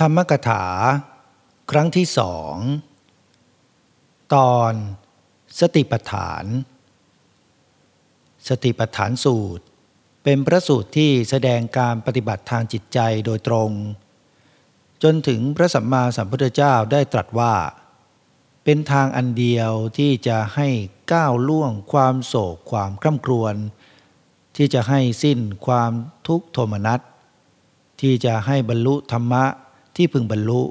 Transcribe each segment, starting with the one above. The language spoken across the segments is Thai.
ธรรมกถา ครั้งที่สอง ตอน สติปัฏฐาน สติปัฏฐานสูตร เป็นพระสูตรที่แสดงการปฏิบัติทางจิตใจโดยตรง จนถึงพระสัมมาสัมพุทธเจ้าได้ตรัสว่า เป็นทางอันเดียวที่จะให้ก้าวล่วงความโศกความคร่ำครวญที่จะให้สิ้นความทุกขโทมนัสที่จะให้บรรลุธรรมะ ที่พึงบรรลุ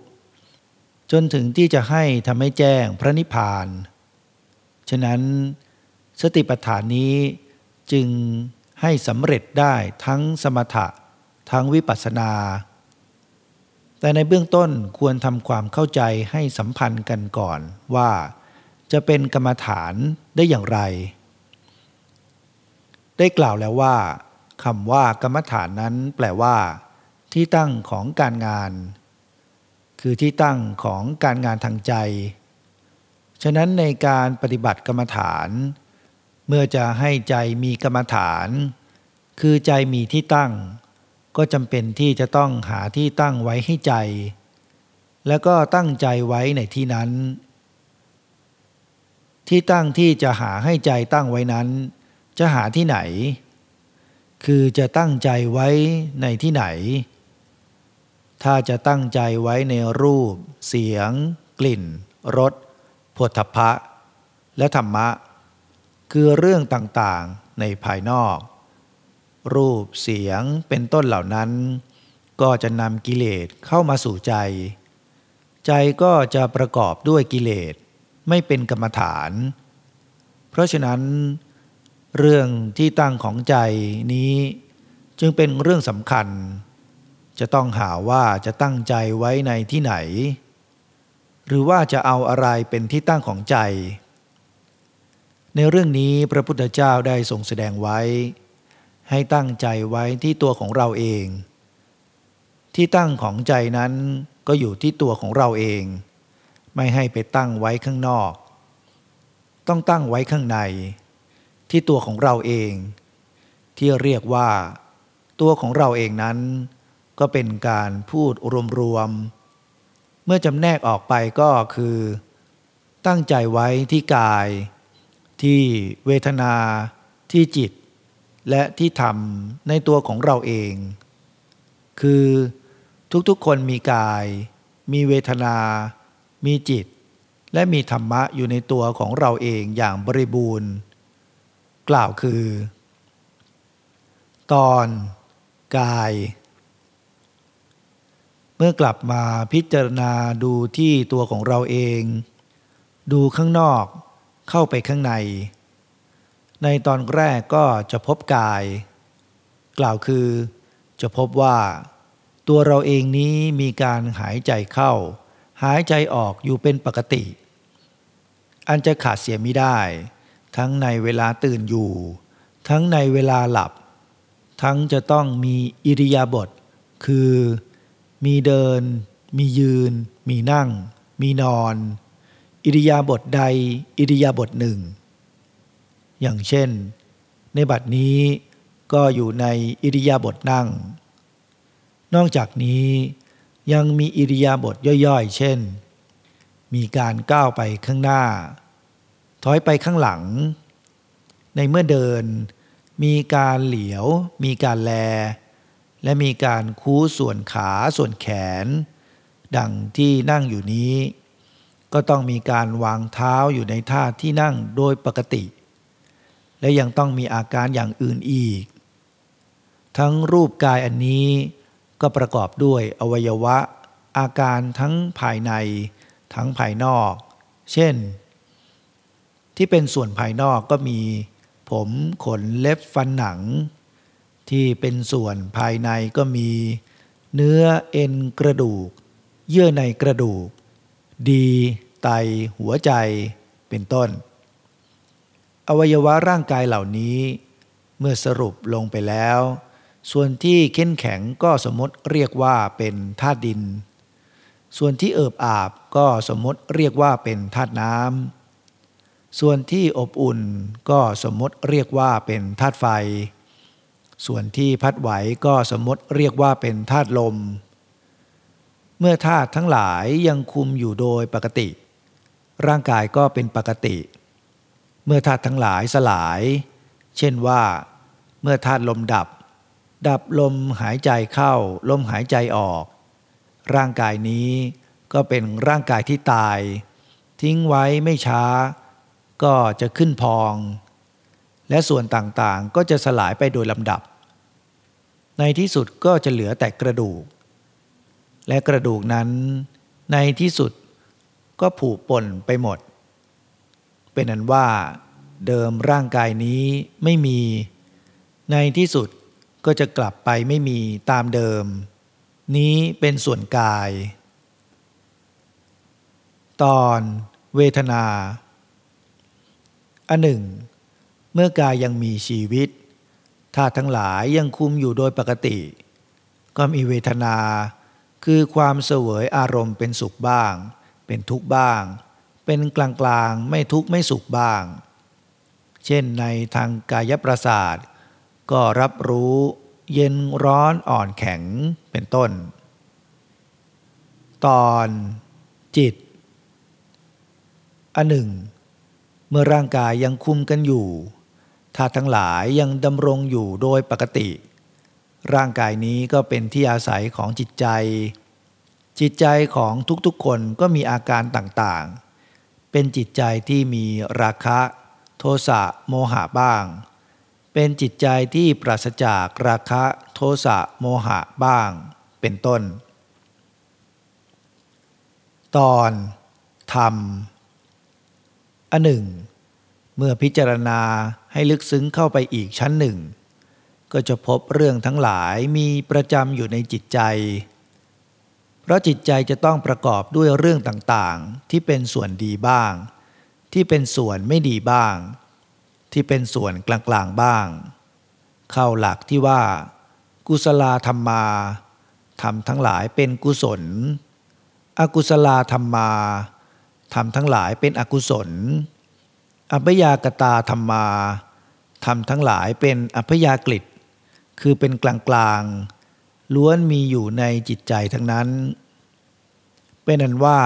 จนถึงที่จะให้ทำให้แจ้งพระนิพพาน ฉะนั้นสติปัฏฐานนี้จึงให้สำเร็จได้ทั้งสมถะทั้งวิปัสสนา แต่ในเบื้องต้นควรทำความเข้าใจให้สัมพันธ์กันก่อนว่าจะเป็นกรรมฐานได้อย่างไร ได้กล่าวแล้วว่าคำว่ากรรมฐานนั้นแปลว่า ที่ตั้งของการงาน คือที่ตั้งของการงานทางใจ ฉะนั้นในการปฏิบัติกรรมฐาน เมื่อจะให้ใจมีกรรมฐาน คือใจมีที่ตั้ง ก็จำเป็นที่จะต้องหาที่ตั้งไว้ให้ใจ แล้วก็ตั้งใจไว้ในที่นั้น ที่ตั้งที่จะหาให้ใจตั้งไว้นั้น จะหาที่ไหน คือจะตั้งใจไว้ในที่ไหน ถ้าจะตั้งใจไว้ในรูป เสียง กลิ่นรสผลทพะ และธรรมะ คือเรื่องต่างๆในภายนอก รูปเสียงเป็นต้นเหล่านั้น ก็จะนำกิเลสเข้ามาสู่ใจ ใจก็จะประกอบด้วยกิเลสไม่เป็นกรรมฐาน เพราะฉะนั้น เรื่องที่ตั้งของใจนี้จึงเป็นเรื่องสำคัญ จะต้องหาว่าจะตั้งใจไว้ในที่ไหน หรือว่าจะเอาอะไรเป็นที่ตั้งของใจ ในเรื่องนี้พระพุทธเจ้าได้ทรงแสดงไว้ ให้ตั้งใจไว้ที่ตัวของเราเอง ที่ตั้งของใจนั้นก็อยู่ที่ตัวของเราเอง ไม่ให้ไปตั้งไว้ข้างนอก ต้องตั้งไว้ข้างใน ที่ตัวของเราเอง ที่เรียกว่า ตัวของเราเองนั้น ก็เป็นการพูดรวมๆ เมื่อจำแนกออกไปก็คือ ตั้งใจไว้ที่กาย ที่เวทนา ที่จิต และที่ธรรมในตัวของเราเอง คือทุกๆคนมีกาย มีเวทนา มีจิต และมีธรรมะอยู่ในตัวของเราเองอย่างบริบูรณ์ กล่าวคือ ตอน กาย มื่อกลับมาพิจารณาดูที่ตัวของเราเอง ดูข้างนอกเข้าไปข้างใน ในตอนแรกก็จะพบกาย กล่าวคือจะพบว่าตัวเราเองนี้มีการหายใจเข้า หายใจออกอยู่เป็นปกติ อันจะขาดเสียไม่ได้ ทั้งในเวลาตื่นอยู่ ทั้งในเวลาหลับ ทั้งจะต้องมีอิริยาบถคือ มีเดิน มียืน มีนั่ง มีนอน อิริยาบถใด อิริยาบถหนึ่ง อย่างเช่น ในบัดนี้ก็อยู่ในอิริยาบถนั่ง นอกจากนี้ยังมีอิริยาบถย่อยๆ เช่น มีการก้าวไปข้างหน้า ถอยไปข้างหลัง ในเมื่อเดิน มีการเหลียว มีการแล และมีการคู้ส่วนขาส่วนแขน ดังที่นั่งอยู่นี้ ก็ต้องมีการวางเท้าอยู่ในท่าที่นั่งโดยปกติ และยังต้องมีอาการอย่างอื่นอีก ทั้งรูปกายอันนี้ก็ประกอบด้วยอวัยวะ อาการทั้งภายใน ทั้งภายนอก เช่น ที่เป็นส่วนภายนอกก็มี ผมขนเล็บฟันหนัง ที่เป็นส่วนภายในก็มี เนื้อเอ็นกระดูก เยื่อในกระดูก ดีไตหัวใจเป็นต้น อวัยวะร่างกายเหล่านี้ เมื่อสรุปลงไปแล้ว ส่วนที่เข้นแข็งก็สมมติเรียกว่าเป็นธาตุดิน ส่วนที่เอิบอาบก็สมมติเรียกว่าเป็นธาตุน้ำส่วนที่อบอุ่นก็สมมติเรียกว่าเป็นธาตุไฟ ส่วนที่พัดไหวก็สมมติเรียกว่าเป็นธาตุลม เมื่อธาตุทั้งหลายยังคุมอยู่โดยปกติ ร่างกายก็เป็นปกติ เมื่อธาตุทั้งหลายสลาย เช่นว่า เมื่อธาตุลมดับ ดับลมหายใจเข้า ลมหายใจออก ร่างกายนี้ก็เป็นร่างกายที่ตาย ทิ้งไว้ไม่ช้า ก็จะขึ้นพอง และส่วนต่างๆ ก็จะสลายไปโดยลำดับ ในที่สุดก็จะเหลือแต่กระดูก และกระดูกนั้น ในที่สุดก็ผุป่นไปหมด เป็นนั้นว่า เดิมร่างกายนี้ไม่มี ในที่สุดก็จะกลับไปไม่มีตามเดิม นี้เป็นส่วนกาย ตอน เวทนา อันหนึ่ง เมื่อกายยังมีชีวิตธาตุทั้งหลายยังคุมอยู่โดยปกติ ก็มีเวทนา คือความเสวยอารมณ์เป็นสุขบ้าง เป็นทุกข์บ้าง เป็นกลางกลางไม่ทุกข์ไม่สุขบ้าง เช่นในทางกายประสาท ก็รับรู้เย็นร้อนอ่อนแข็งเป็นต้น ตอนจิต อันหนึ่ง เมื่อร่างกายยังคุมกันอยู่ ธาตุทั้งหลายยังดำรงอยู่โดยปกติ ร่างกายนี้ก็เป็นที่อาศัยของจิตใจ จิตใจของทุกๆคนก็มีอาการต่างๆ เป็นจิตใจที่มีราคะ โทสะโมหะบ้าง เป็นจิตใจที่ปราศจากราคะโทสะโมหะบ้าง เป็นต้น ตอนธรรมอันหนึ่ง เมื่อพิจารณา ให้ลึกซึ้งเข้าไปอีกชั้นหนึ่ง ก็จะพบเรื่องทั้งหลายมีประจำอยู่ในจิตใจ เพราะจิตใจจะต้องประกอบด้วยเรื่องต่างๆ ที่เป็นส่วนดีบ้าง ที่เป็นส่วนไม่ดีบ้าง ที่เป็นส่วนกลางๆบ้าง เข้าหลักที่ว่า กุศลธรรมมาทำทั้งหลายเป็นกุศล อกุศลธรรมาทำทั้งหลายเป็นอกุศล อัพยากตาธรรมาทำทั้งหลายเป็นอัพยากฤิคือเป็นกลางกลางล้วนมีอยู่ในจิตใจทั้งนั้น เป็นนั้นว่า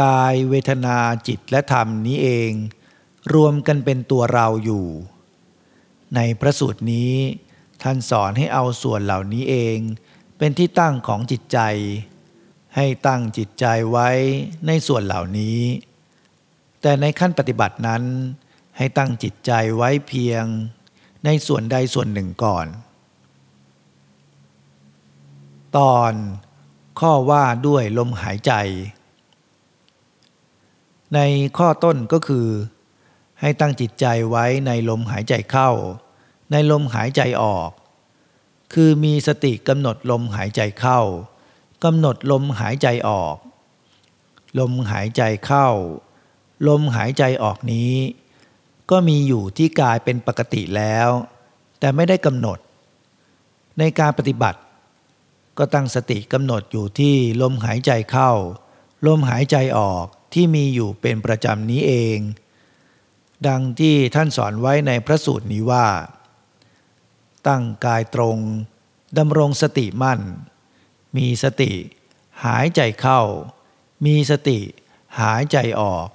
กายเวทนาจิตและธรรมนี้เอง รวมกันเป็นตัวเราอยู่ ในพระสูตรนี้ ท่านสอนให้เอาส่วนเหล่านี้เอง เป็นที่ตั้งของจิตใจ ให้ตั้งจิตใจไว้ในส่วนเหล่านี้ แต่ในขั้นปฏิบัตินั้นให้ตั้งจิตใจไว้เพียงในส่วนใดส่วนหนึ่งก่อน ตอนข้อว่าด้วยลมหายใจ ในข้อต้นก็คือ ให้ตั้งจิตใจไว้ในลมหายใจเข้า ในลมหายใจออก คือมีสติกำหนดลมหายใจเข้ากำหนดลมหายใจออก ลมหายใจเข้า ลมหายใจออกนี้ ก็มีอยู่ที่กายเป็นปกติแล้ว แต่ไม่ได้กำหนด ในการปฏิบัติ ก็ตั้งสติกำหนดอยู่ที่ลมหายใจเข้า ลมหายใจออกที่มีอยู่เป็นประจำนี้เอง ดังที่ท่านสอนไว้ในพระสูตรนี้ว่า ตั้งกายตรงดำรงสติมั่น มีสติ หายใจเข้า มีสติหายใจออก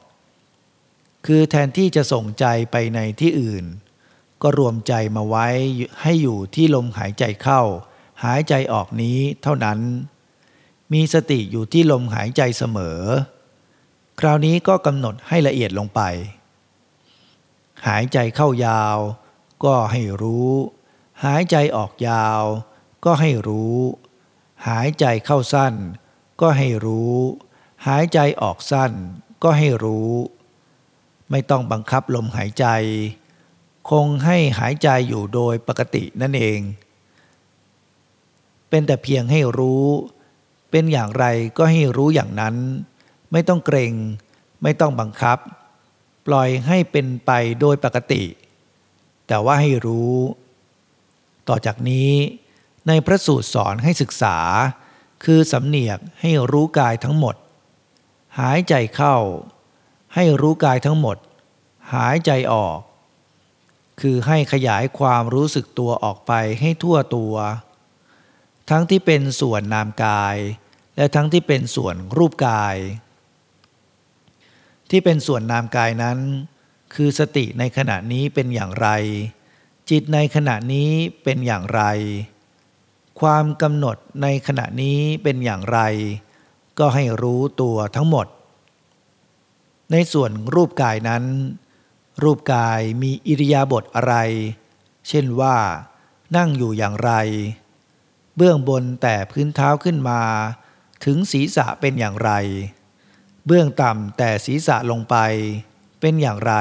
คือแทนที่จะส่งใจไปในที่อื่น ก็รวมใจมาไว้ให้อยู่ที่ลมหายใจเข้า หายใจออกนี้เท่านั้น มีสติอยู่ที่ลมหายใจเสมอ คราวนี้ก็กำหนดให้ละเอียดลงไป หายใจเข้ายาว ก็ให้รู้ หายใจออกยาว ก็ให้รู้ หายใจเข้าสั้น ก็ให้รู้ หายใจออกสั้น ก็ให้รู้ ไม่ต้องบังคับลมหายใจ คงให้หายใจอยู่โดยปกตินั่นเอง เป็นแต่เพียงให้รู้ เป็นอย่างไรก็ให้รู้อย่างนั้น ไม่ต้องเกรง ไม่ต้องบังคับ ปล่อยให้เป็นไปโดยปกติ แต่ว่าให้รู้ ต่อจากนี้ ในพระสูตรสอนให้ศึกษา คือสำเนียกให้รู้กายทั้งหมด หายใจเข้า ให้รู้กายทั้งหมด หายใจออก คือให้ขยายความรู้สึกตัวออกไปให้ทั่วตัว ทั้งที่เป็นส่วนนามกาย และทั้งที่เป็นส่วนรูปกาย ที่เป็นส่วนนามกายนั้น คือสติในขณะนี้เป็นอย่างไร จิตในขณะนี้เป็นอย่างไร ความกำหนดในขณะนี้เป็นอย่างไร ก็ให้รู้ตัวทั้งหมด ในส่วนรูปกายนั้น รูปกายมีอิริยาบถอะไร เช่นว่า นั่งอยู่อย่างไร เบื้องบนแต่พื้นเท้าขึ้นมา ถึงศีรษะเป็นอย่างไร เบื้องต่ำแต่ศีรษะลงไป เป็นอย่างไร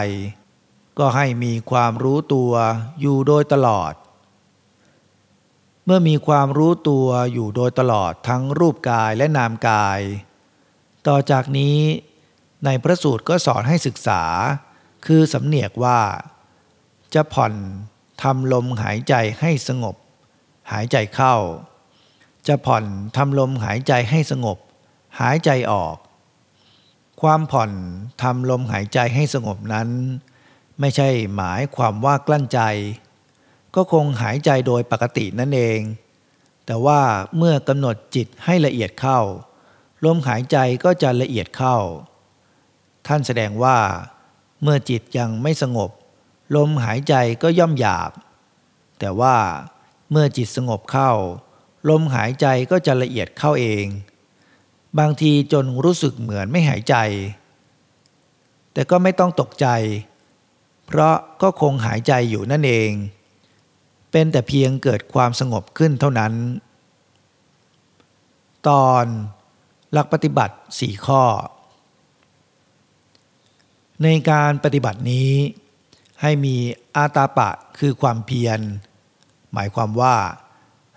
ก็ให้มีความรู้ตัวอยู่โดยตลอด เมื่อมีความรู้ตัวอยู่โดยตลอดทั้งรูปกายและนามกาย ต่อจากนี้ ในพระสูตรก็สอนให้ศึกษา คือสำเนียกว่า จะผ่อนทำลมหายใจให้สงบ หายใจเข้า จะผ่อนทำลมหายใจให้สงบ หายใจออก ความผ่อนทำลมหายใจให้สงบนั้น ไม่ใช่หมายความว่ากลั้นใจ ก็คงหายใจโดยปกตินั่นเอง แต่ว่าเมื่อกำหนดจิตให้ละเอียดเข้า ลมหายใจก็จะละเอียดเข้า ท่านแสดงว่า เมื่อจิตยังไม่สงบ ลมหายใจก็ย่อมหยาบ แต่ว่าเมื่อจิตสงบเข้า ลมหายใจก็จะละเอียดเข้าเอง บางทีจนรู้สึกเหมือนไม่หายใจ แต่ก็ไม่ต้องตกใจ เพราะก็คงหายใจอยู่นั่นเอง เป็นแต่เพียงเกิดความสงบขึ้นเท่านั้น ตอน หลักปฏิบัติสี่ข้อ ในการปฏิบัตินี้ ให้มีอาตาปะคือความเพียร หมายความว่า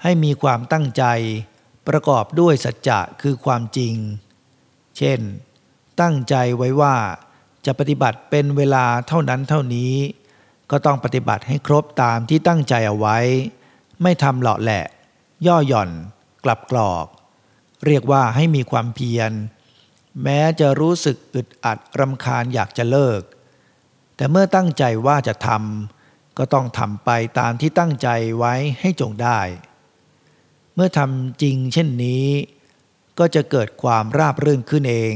ให้มีความตั้งใจประกอบด้วยสัจจะคือความจริง เช่น ตั้งใจไว้ว่าจะปฏิบัติเป็นเวลาเท่านั้นเท่านี้ ก็ต้องปฏิบัติให้ครบตามที่ตั้งใจเอาไว้ ไม่ทำเหลาะแหละ ย่อหย่อน กลับกรอก เรียกว่าให้มีความเพียร แม้จะรู้สึกอึดอัดรำคาญอยากจะเลิก แต่เมื่อตั้งใจว่าจะทำก็ต้องทำไปตามที่ตั้งใจไว้ให้จงได้ เมื่อทำจริงเช่นนี้ ก็จะเกิดความราบรื่นขึ้นเอง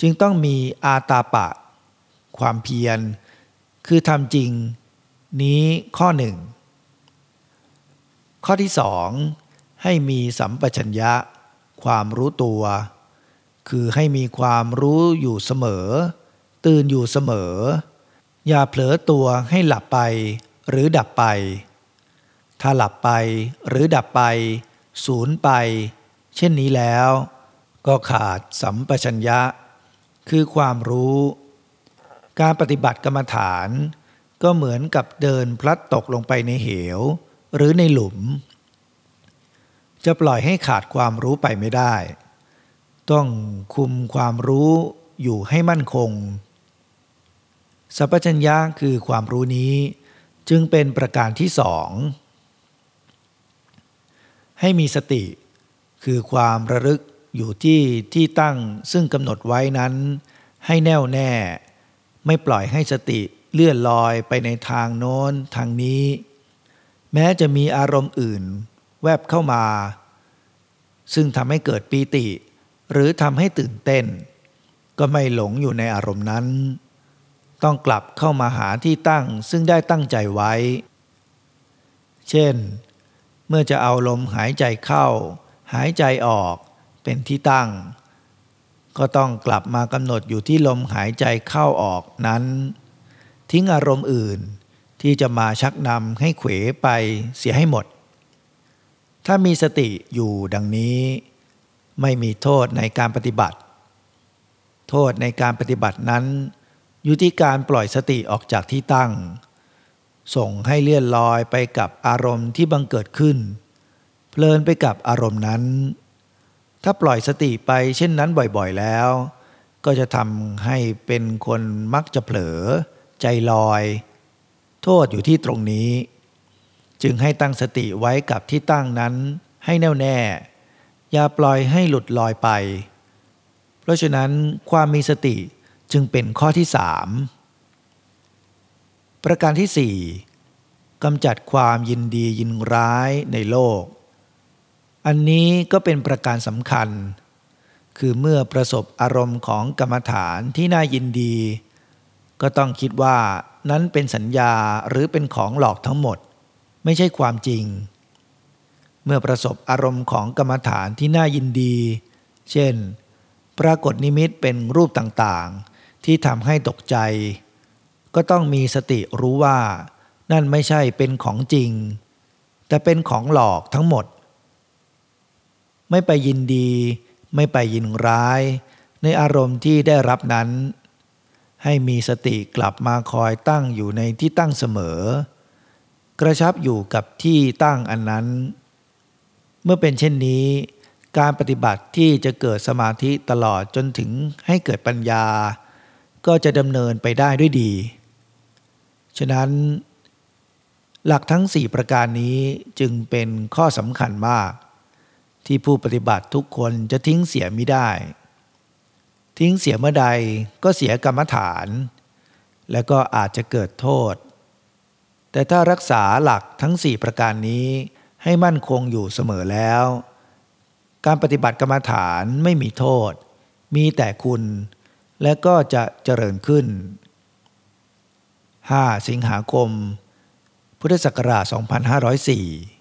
จึงต้องมีอาตาปะ ความเพียร คือทำจริง นี้ข้อหนึ่ง ข้อที่สองให้มีสัมปชัญญะ ความรู้ตัว คือให้มีความรู้อยู่เสมอ ตื่นอยู่เสมอ อย่าเผลอตัวให้หลับไปหรือดับไป ถ้าหลับไปหรือดับไป สูญไป เช่นนี้แล้ว ก็ขาดสัมปชัญญะ คือความรู้ การปฏิบัติกรรมฐาน ก็เหมือนกับเดินพลัดตกลงไปในเหว หรือในหลุม จะปล่อยให้ขาดความรู้ไปไม่ได้ ต้องคุมความรู้อยู่ให้มั่นคง สัพพัญญะคือความรู้นี้ จึงเป็นประการที่สอง ให้มีสติ คือความระลึกอยู่ที่ที่ตั้งซึ่งกำหนดไว้นั้น ให้แน่วแน่ ไม่ปล่อยให้สติเลื่อนลอยไปในทางโน้นทางนี้ แม้จะมีอารมณ์อื่น แวบเข้ามา ซึ่งทำให้เกิดปีติ หรือทำให้ตื่นเต้น ก็ไม่หลงอยู่ในอารมณ์นั้น ต้องกลับเข้ามาหาที่ตั้งซึ่งได้ตั้งใจไว้ เช่น เมื่อจะเอาลมหายใจเข้า หายใจออกเป็นที่ตั้ง ก็ต้องกลับมากำหนดอยู่ที่ลมหายใจเข้าออกนั้น ทิ้งอารมณ์อื่นที่จะมาชักนำให้เขวไปเสียให้หมด ถ้ามีสติอยู่ดังนี้ ไม่มีโทษในการปฏิบัติ โทษในการปฏิบัตินั้น อยู่ที่การปล่อยสติออกจากที่ตั้ง ส่งให้เลื่อนลอยไปกับอารมณ์ที่บังเกิดขึ้น เพลินไปกับอารมณ์นั้น ถ้าปล่อยสติไปเช่นนั้นบ่อยๆแล้ว ก็จะทำให้เป็นคนมักจะเผลอ ใจลอย โทษอยู่ที่ตรงนี้ จึงให้ตั้งสติไว้กับที่ตั้งนั้นให้แน่วแน่ อย่าปล่อยให้หลุดลอยไป เพราะฉะนั้นความมีสติจึงเป็นข้อที่สามประการที่สี่กำจัดความยินดียินร้ายในโลก อันนี้ก็เป็นประการสำคัญ คือเมื่อประสบอารมณ์ของกรรมฐานที่น่ายินดี ก็ต้องคิดว่านั้นเป็นสัญญาหรือเป็นของหลอกทั้งหมด ไม่ใช่ความจริง เมื่อประสบอารมณ์ของกรรมฐานที่น่ายินดี เช่น ปรากฏนิมิตเป็นรูปต่างๆ ที่ทำให้ตกใจ ก็ต้องมีสติรู้ว่า นั่นไม่ใช่เป็นของจริง แต่เป็นของหลอกทั้งหมด ไม่ไปยินดี ไม่ไปยินร้าย ในอารมณ์ที่ได้รับนั้น ให้มีสติกลับมาคอยตั้งอยู่ในที่ตั้งเสมอ กระชับอยู่กับที่ตั้งอันนั้น เมื่อเป็นเช่นนี้ การปฏิบัติที่จะเกิดสมาธิตลอดจนถึงให้เกิดปัญญา ก็จะดำเนินไปได้ด้วยดี ฉะนั้น หลักทั้งสี่ประการนี้จึงเป็นข้อสำคัญมาก ที่ผู้ปฏิบัติทุกคนจะทิ้งเสียไม่ได้ ทิ้งเสียเมื่อใดก็เสียกรรมฐาน และก็อาจจะเกิดโทษ แต่ถ้ารักษาหลักทั้งสี่ประการนี้ ให้มั่นคงอยู่เสมอแล้ว การปฏิบัติกรรมฐานไม่มีโทษ มีแต่คุณ และก็จะเจริญขึ้น 5 สิงหาคม พุทธศักราช 2504